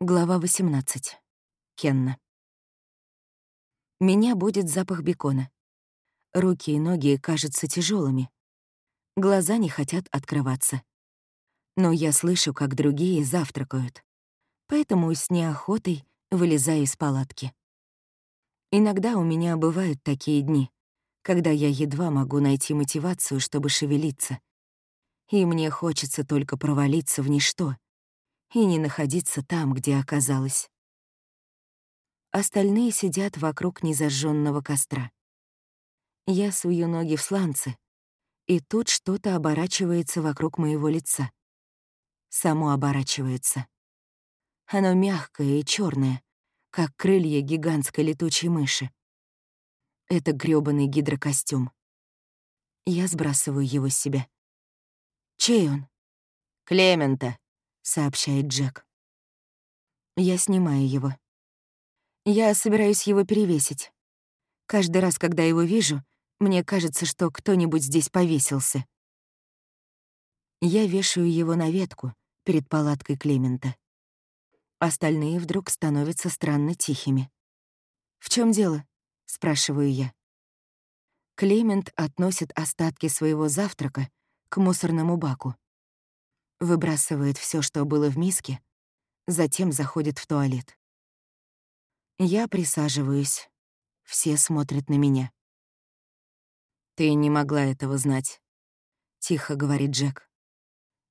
Глава 18. Кенна. Меня будет запах бекона. Руки и ноги кажутся тяжелыми. Глаза не хотят открываться. Но я слышу, как другие завтракают. Поэтому с неохотой вылезаю из палатки. Иногда у меня бывают такие дни, когда я едва могу найти мотивацию, чтобы шевелиться. И мне хочется только провалиться в ничто — и не находиться там, где оказалась. Остальные сидят вокруг незажженного костра. Я сую ноги в сланцы, и тут что-то оборачивается вокруг моего лица. Само оборачивается. Оно мягкое и черное, как крылья гигантской летучей мыши. Это грёбаный гидрокостюм. Я сбрасываю его с себя. Чей он? Клемента, сообщает Джек. Я снимаю его. Я собираюсь его перевесить. Каждый раз, когда его вижу, мне кажется, что кто-нибудь здесь повесился. Я вешаю его на ветку перед палаткой Клемента. Остальные вдруг становятся странно тихими. «В чем дело?» — спрашиваю я. Клемент относит остатки своего завтрака к мусорному баку выбрасывает все, что было в миске, затем заходит в туалет. Я присаживаюсь. Все смотрят на меня. «Ты не могла этого знать», — тихо говорит Джек.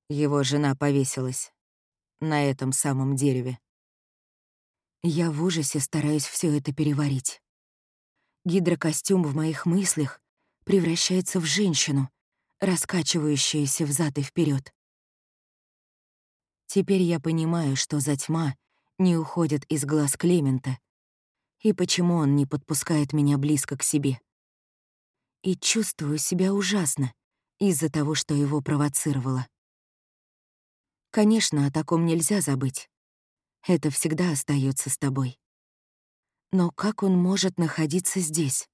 Его жена повесилась на этом самом дереве. Я в ужасе стараюсь все это переварить. Гидрокостюм в моих мыслях превращается в женщину, раскачивающуюся взад и вперед. Теперь я понимаю, что за тьма не уходит из глаз Клемента, и почему он не подпускает меня близко к себе. И чувствую себя ужасно из-за того, что его провоцировало. Конечно, о таком нельзя забыть. Это всегда остается с тобой. Но как он может находиться здесь?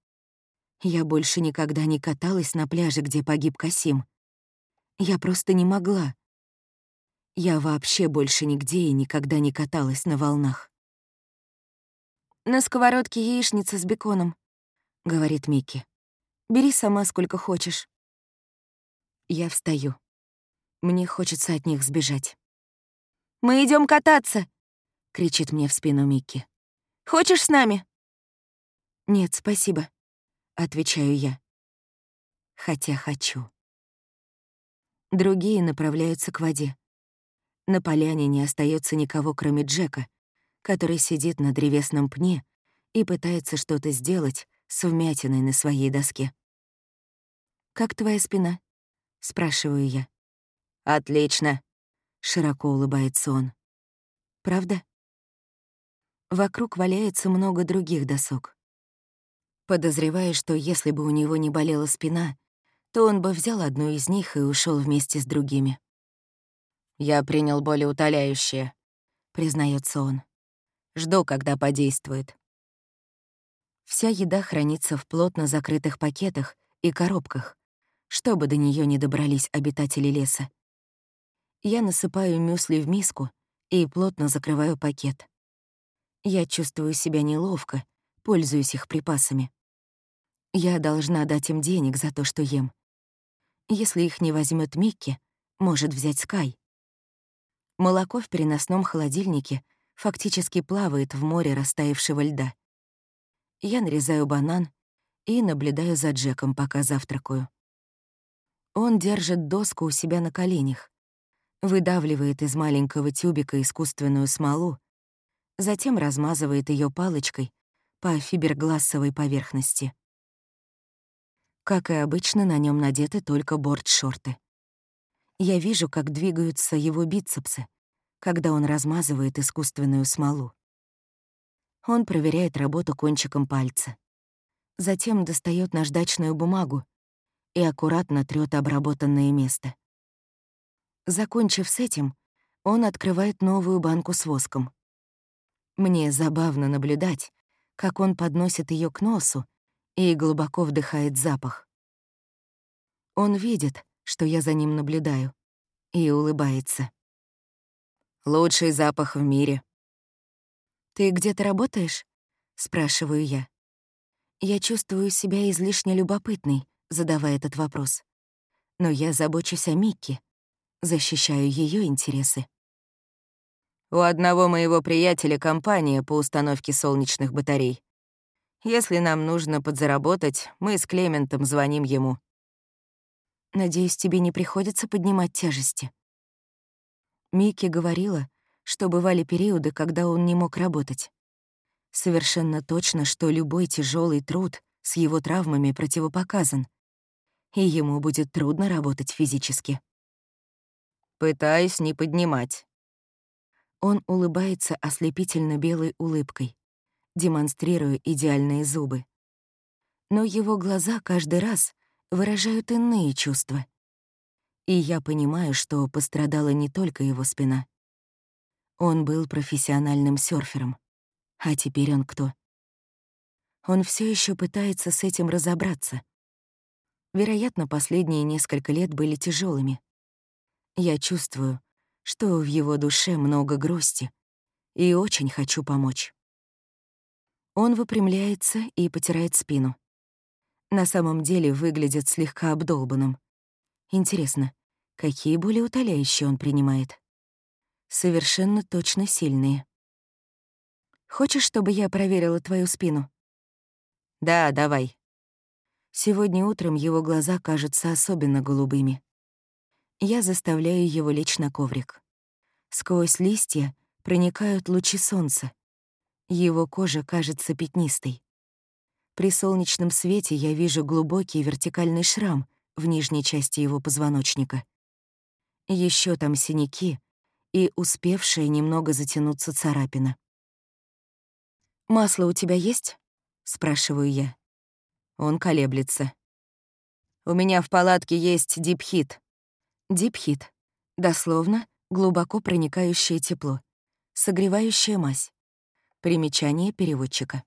Я больше никогда не каталась на пляже, где погиб Касим. Я просто не могла. Я вообще больше нигде и никогда не каталась на волнах. «На сковородке яичница с беконом», — говорит Микки. «Бери сама сколько хочешь». Я встаю. Мне хочется от них сбежать. «Мы идем кататься!» — кричит мне в спину Микки. «Хочешь с нами?» «Нет, спасибо», — отвечаю я. Хотя хочу. Другие направляются к воде. На поляне не остается никого, кроме Джека, который сидит на древесном пне и пытается что-то сделать с вмятиной на своей доске. «Как твоя спина?» — спрашиваю я. «Отлично», — широко улыбается он. «Правда?» Вокруг валяется много других досок. Подозреваю, что если бы у него не болела спина, то он бы взял одну из них и ушел вместе с другими. «Я принял более утоляющее», — признается он. «Жду, когда подействует». Вся еда хранится в плотно закрытых пакетах и коробках, чтобы до нее не добрались обитатели леса. Я насыпаю мюсли в миску и плотно закрываю пакет. Я чувствую себя неловко, пользуюсь их припасами. Я должна дать им денег за то, что ем. Если их не возьмет Микки, может взять Скай. Молоко в переносном холодильнике фактически плавает в море растаявшего льда. Я нарезаю банан и наблюдаю за Джеком, пока завтракаю. Он держит доску у себя на коленях, выдавливает из маленького тюбика искусственную смолу, затем размазывает ее палочкой по фиберглассовой поверхности. Как и обычно, на нем надеты только борт-шорты. Я вижу, как двигаются его бицепсы, когда он размазывает искусственную смолу. Он проверяет работу кончиком пальца. Затем достает наждачную бумагу и аккуратно трёт обработанное место. Закончив с этим, он открывает новую банку с воском. Мне забавно наблюдать, как он подносит ее к носу и глубоко вдыхает запах. Он видит, что я за ним наблюдаю, и улыбается. «Лучший запах в мире», «Ты где-то работаешь?» — спрашиваю я. Я чувствую себя излишне любопытной, задавая этот вопрос. Но я забочусь о Микке, защищаю ее интересы. У одного моего приятеля компания по установке солнечных батарей. Если нам нужно подзаработать, мы с Клементом звоним ему. Надеюсь, тебе не приходится поднимать тяжести. Микки говорила, что бывали периоды, когда он не мог работать. Совершенно точно, что любой тяжелый труд с его травмами противопоказан, и ему будет трудно работать физически. Пытаюсь не поднимать. Он улыбается ослепительно белой улыбкой, демонстрируя идеальные зубы. Но его глаза каждый раз выражают иные чувства. И я понимаю, что пострадала не только его спина. Он был профессиональным серфером. А теперь он кто? Он все еще пытается с этим разобраться. Вероятно, последние несколько лет были тяжелыми. Я чувствую, что в его душе много грусти, и очень хочу помочь. Он выпрямляется и потирает спину. На самом деле выглядит слегка обдолбанным. Интересно, какие боли утоляющие он принимает? Совершенно точно сильные. Хочешь, чтобы я проверила твою спину? Да, давай. Сегодня утром его глаза кажутся особенно голубыми. Я заставляю его лечь на коврик. Сквозь листья проникают лучи солнца. Его кожа кажется пятнистой. При солнечном свете я вижу глубокий вертикальный шрам в нижней части его позвоночника. Еще там синяки и успевшая немного затянуться царапина. «Масло у тебя есть?» — спрашиваю я. Он колеблется. «У меня в палатке есть дипхит». Дипхит. Дословно, глубоко проникающее тепло. Согревающая мазь. Примечание переводчика.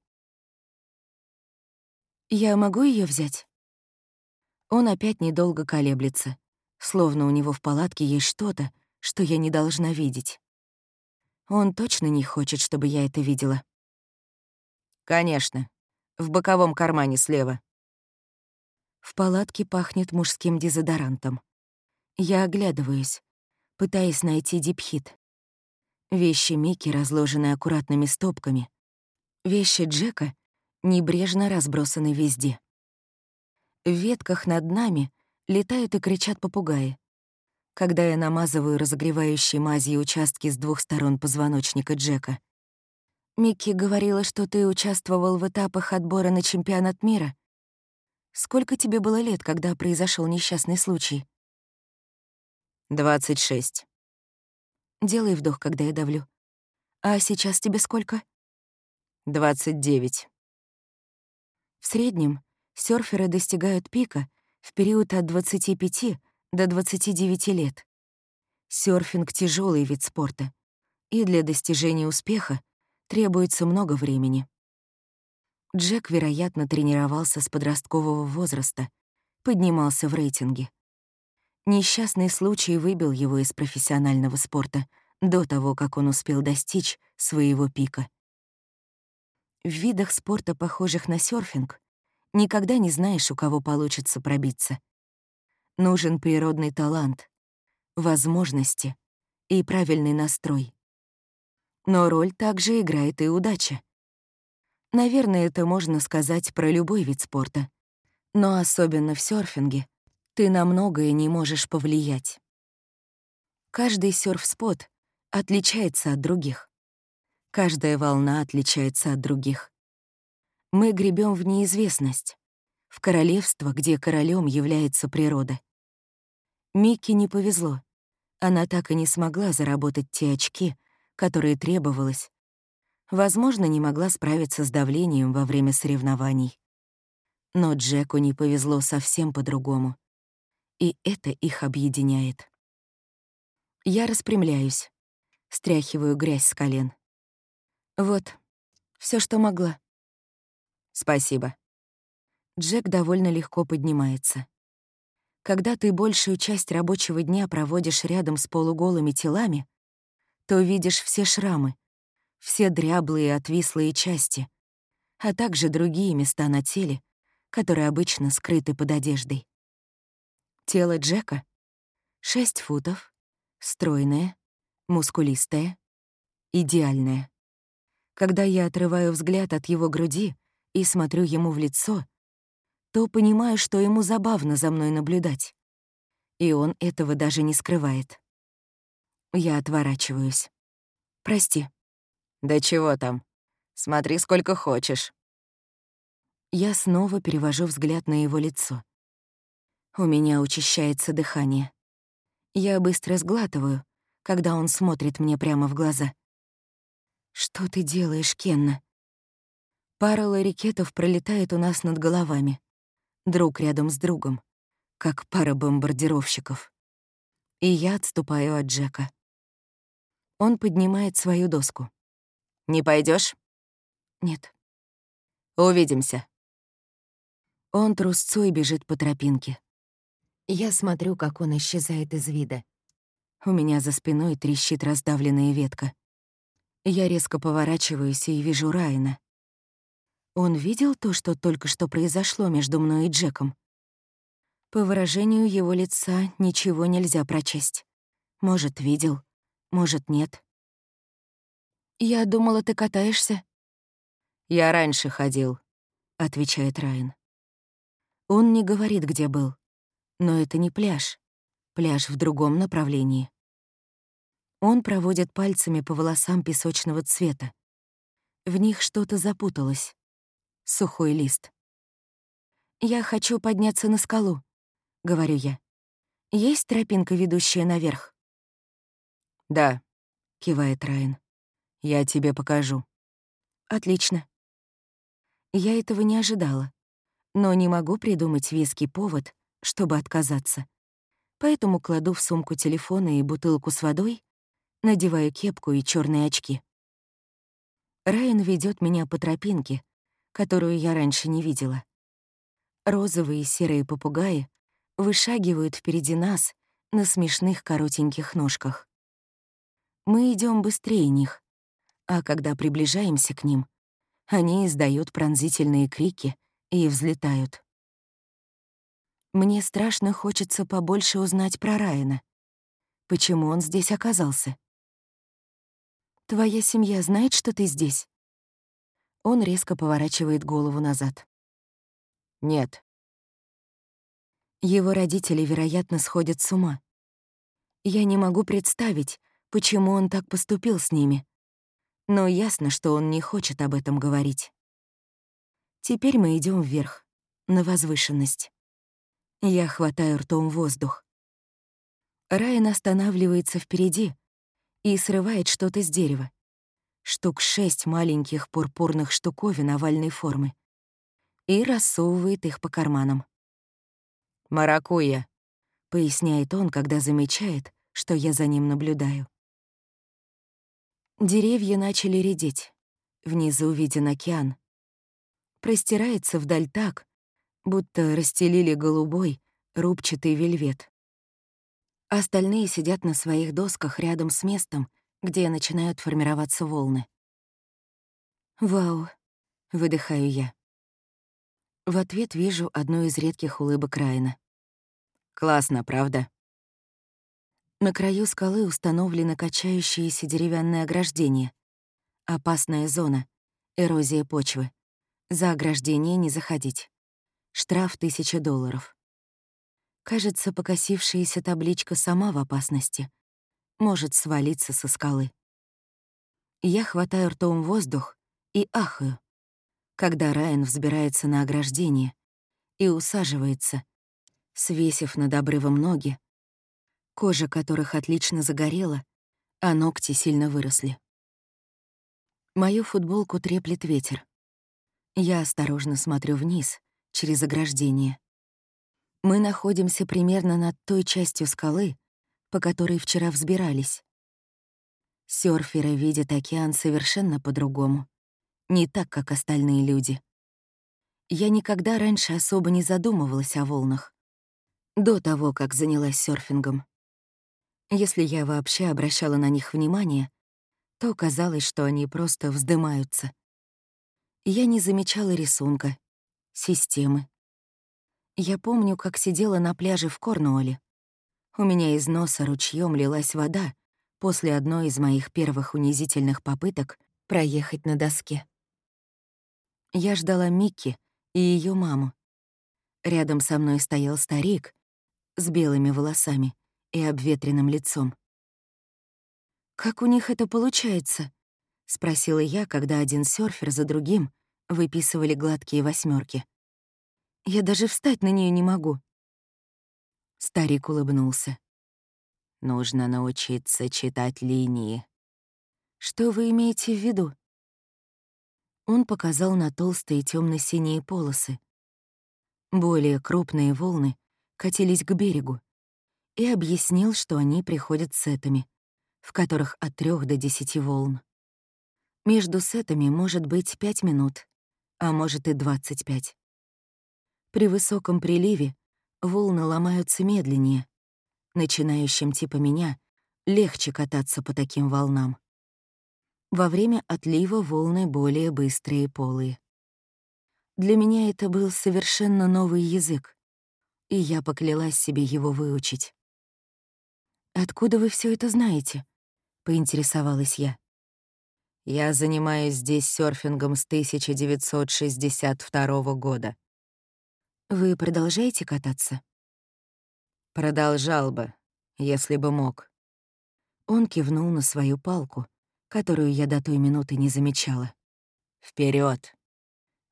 «Я могу ее взять?» Он опять недолго колеблется, словно у него в палатке есть что-то, что я не должна видеть. Он точно не хочет, чтобы я это видела. «Конечно. В боковом кармане слева». В палатке пахнет мужским дезодорантом. Я оглядываюсь, пытаясь найти дипхит. Вещи Микки разложены аккуратными стопками. Вещи Джека небрежно разбросаны везде. В ветках над нами летают и кричат попугаи. Когда я намазываю разогревающей мазью участки с двух сторон позвоночника Джека, Микки говорила, что ты участвовал в этапах отбора на чемпионат мира. Сколько тебе было лет, когда произошел несчастный случай? 26. Делай вдох, когда я давлю. А сейчас тебе сколько? 29. В среднем серферы достигают пика в период от 25 до 29 лет. Серфинг — тяжелый вид спорта, и для достижения успеха требуется много времени. Джек, вероятно, тренировался с подросткового возраста, поднимался в рейтинге. Несчастный случай выбил его из профессионального спорта до того, как он успел достичь своего пика. В видах спорта, похожих на серфинг, никогда не знаешь, у кого получится пробиться. Нужен природный талант, возможности и правильный настрой. Но роль также играет и удача. Наверное, это можно сказать про любой вид спорта. Но особенно в серфинге ты на многое не можешь повлиять. Каждый серф-спот отличается от других. Каждая волна отличается от других. Мы гребем в неизвестность, в королевство, где королем является природа. Микки не повезло. Она так и не смогла заработать те очки, которые требовалось. Возможно, не могла справиться с давлением во время соревнований. Но Джеку не повезло совсем по-другому. И это их объединяет. Я распрямляюсь, стряхиваю грязь с колен. Вот, все, что могла. Спасибо. Джек довольно легко поднимается. Когда ты большую часть рабочего дня проводишь рядом с полуголыми телами, то видишь все шрамы, все дряблые отвислые части, а также другие места на теле, которые обычно скрыты под одеждой. Тело Джека — 6 футов, стройное, мускулистое, идеальное. Когда я отрываю взгляд от его груди и смотрю ему в лицо, то понимаю, что ему забавно за мной наблюдать. И он этого даже не скрывает. Я отворачиваюсь. «Прости». «Да чего там? Смотри, сколько хочешь». Я снова перевожу взгляд на его лицо. У меня учащается дыхание. Я быстро сглатываю, когда он смотрит мне прямо в глаза. «Что ты делаешь, Кенна?» Пара ларикетов пролетает у нас над головами. Друг рядом с другом, как пара бомбардировщиков. И я отступаю от Джека. Он поднимает свою доску. «Не пойдешь? «Нет». «Увидимся». Он трусцой бежит по тропинке. Я смотрю, как он исчезает из вида. У меня за спиной трещит раздавленная ветка. Я резко поворачиваюсь и вижу Райана. Он видел то, что только что произошло между мной и Джеком? По выражению его лица ничего нельзя прочесть. Может, видел, может, нет. «Я думала, ты катаешься». «Я раньше ходил», — отвечает Райан. Он не говорит, где был. Но это не пляж. Пляж в другом направлении. Он проводит пальцами по волосам песочного цвета. В них что-то запуталось. Сухой лист. «Я хочу подняться на скалу», — говорю я. «Есть тропинка, ведущая наверх?» «Да», — кивает Райан. «Я тебе покажу». «Отлично». Я этого не ожидала, но не могу придумать веский повод, чтобы отказаться. Поэтому кладу в сумку телефона и бутылку с водой надеваю кепку и черные очки. Райан ведет меня по тропинке, которую я раньше не видела. Розовые и серые попугаи вышагивают впереди нас на смешных коротеньких ножках. Мы идем быстрее них, а когда приближаемся к ним, они издают пронзительные крики и взлетают. Мне страшно хочется побольше узнать про Райана. Почему он здесь оказался? «Твоя семья знает, что ты здесь?» Он резко поворачивает голову назад. «Нет». Его родители, вероятно, сходят с ума. Я не могу представить, почему он так поступил с ними. Но ясно, что он не хочет об этом говорить. Теперь мы идем вверх, на возвышенность. Я хватаю ртом воздух. Райан останавливается впереди, и срывает что-то с дерева. Штук шесть маленьких пурпурных штуковин овальной формы. И рассовывает их по карманам. «Маракуя», — поясняет он, когда замечает, что я за ним наблюдаю. Деревья начали редеть. Внизу виден океан. Простирается вдаль так, будто расстелили голубой, рубчатый вельвет. Остальные сидят на своих досках рядом с местом, где начинают формироваться волны. «Вау!» — выдыхаю я. В ответ вижу одну из редких улыбок Райана. «Классно, правда?» На краю скалы установлено качающееся деревянное ограждение. Опасная зона, эрозия почвы. За ограждение не заходить. Штраф — тысяча долларов. Кажется, покосившаяся табличка сама в опасности. Может свалиться со скалы. Я хватаю ртом воздух и ахаю, когда Райан взбирается на ограждение и усаживается, свесив над обрывом ноги, кожа которых отлично загорела, а ногти сильно выросли. Мою футболку треплет ветер. Я осторожно смотрю вниз, через ограждение. Мы находимся примерно над той частью скалы, по которой вчера взбирались. Сёрферы видят океан совершенно по-другому. Не так, как остальные люди. Я никогда раньше особо не задумывалась о волнах. До того, как занялась сёрфингом. Если я вообще обращала на них внимание, то казалось, что они просто вздымаются. Я не замечала рисунка, системы. Я помню, как сидела на пляже в Корнуолле. У меня из носа ручьем лилась вода после одной из моих первых унизительных попыток проехать на доске. Я ждала Микки и ее маму. Рядом со мной стоял старик с белыми волосами и обветренным лицом. «Как у них это получается?» — спросила я, когда один серфер за другим выписывали гладкие восьмерки. «Я даже встать на нее не могу». Старик улыбнулся. «Нужно научиться читать линии». «Что вы имеете в виду?» Он показал на толстые темно синие полосы. Более крупные волны катились к берегу и объяснил, что они приходят сетами, в которых от трех до десяти волн. Между сетами может быть пять минут, а может и двадцать пять. При высоком приливе волны ломаются медленнее. Начинающим типа меня легче кататься по таким волнам. Во время отлива волны более быстрые и полые. Для меня это был совершенно новый язык, и я поклялась себе его выучить. «Откуда вы все это знаете?» — поинтересовалась я. «Я занимаюсь здесь серфингом с 1962 года», вы продолжаете кататься? Продолжал бы, если бы мог. Он кивнул на свою палку, которую я до той минуты не замечала. Вперед!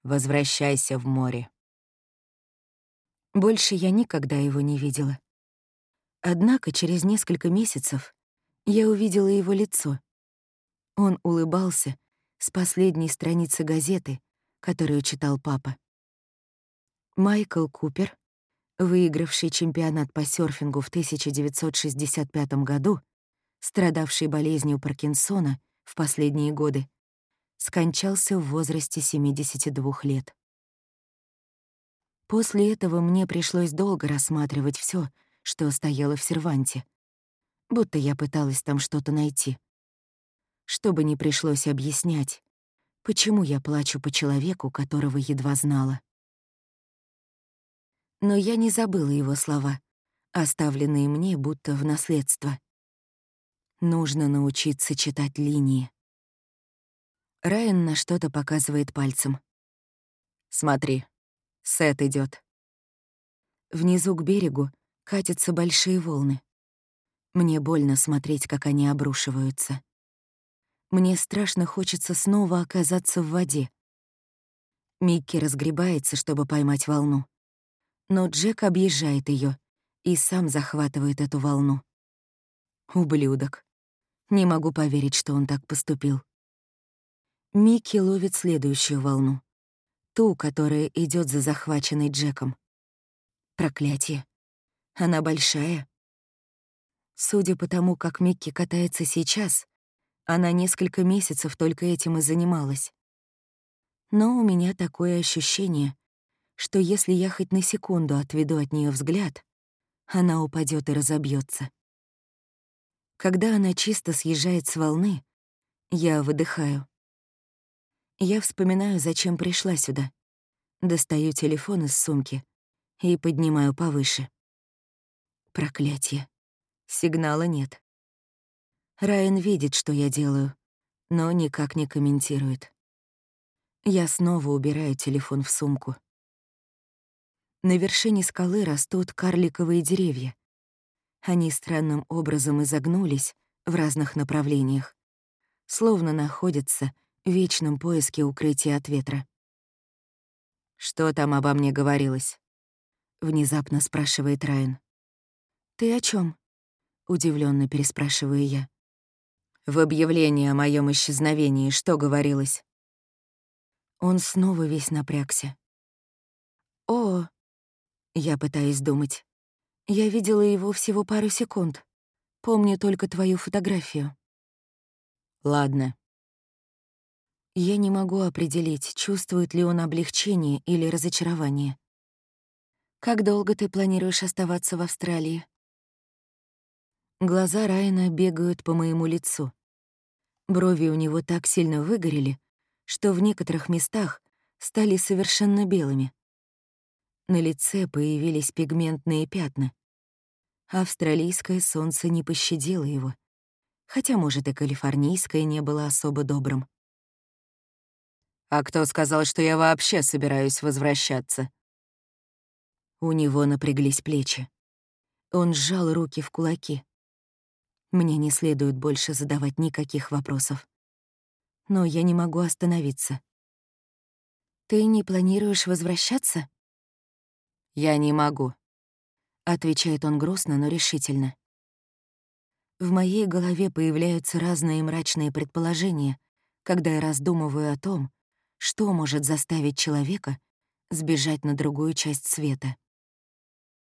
Возвращайся в море. Больше я никогда его не видела. Однако через несколько месяцев я увидела его лицо. Он улыбался с последней страницы газеты, которую читал папа. Майкл Купер, выигравший чемпионат по серфингу в 1965 году, страдавший болезнью Паркинсона в последние годы, скончался в возрасте 72 лет. После этого мне пришлось долго рассматривать все, что стояло в серванте, будто я пыталась там что-то найти. Чтобы не пришлось объяснять, почему я плачу по человеку, которого едва знала но я не забыла его слова, оставленные мне будто в наследство. Нужно научиться читать линии. Райан на что-то показывает пальцем. «Смотри, Сет идет. Внизу к берегу катятся большие волны. Мне больно смотреть, как они обрушиваются. Мне страшно хочется снова оказаться в воде. Микки разгребается, чтобы поймать волну но Джек объезжает ее и сам захватывает эту волну. Ублюдок. Не могу поверить, что он так поступил. Микки ловит следующую волну. Ту, которая идет за захваченной Джеком. Проклятие. Она большая. Судя по тому, как Микки катается сейчас, она несколько месяцев только этим и занималась. Но у меня такое ощущение, что если я хоть на секунду отведу от нее взгляд, она упадет и разобьется. Когда она чисто съезжает с волны, я выдыхаю. Я вспоминаю, зачем пришла сюда. Достаю телефон из сумки и поднимаю повыше. Проклятие. Сигнала нет. Райан видит, что я делаю, но никак не комментирует. Я снова убираю телефон в сумку. На вершине скалы растут карликовые деревья. Они странным образом изогнулись в разных направлениях, словно находятся в вечном поиске укрытия от ветра. «Что там обо мне говорилось?» — внезапно спрашивает Райан. «Ты о чем? удивленно переспрашиваю я. В объявлении о моем исчезновении что говорилось? Он снова весь напрягся. «О, я пытаюсь думать. Я видела его всего пару секунд. Помню только твою фотографию. Ладно. Я не могу определить, чувствует ли он облегчение или разочарование. Как долго ты планируешь оставаться в Австралии? Глаза Райана бегают по моему лицу. Брови у него так сильно выгорели, что в некоторых местах стали совершенно белыми. На лице появились пигментные пятна. Австралийское солнце не пощадило его, хотя, может, и калифорнийское не было особо добрым. «А кто сказал, что я вообще собираюсь возвращаться?» У него напряглись плечи. Он сжал руки в кулаки. Мне не следует больше задавать никаких вопросов. Но я не могу остановиться. «Ты не планируешь возвращаться?» «Я не могу», — отвечает он грустно, но решительно. В моей голове появляются разные мрачные предположения, когда я раздумываю о том, что может заставить человека сбежать на другую часть света.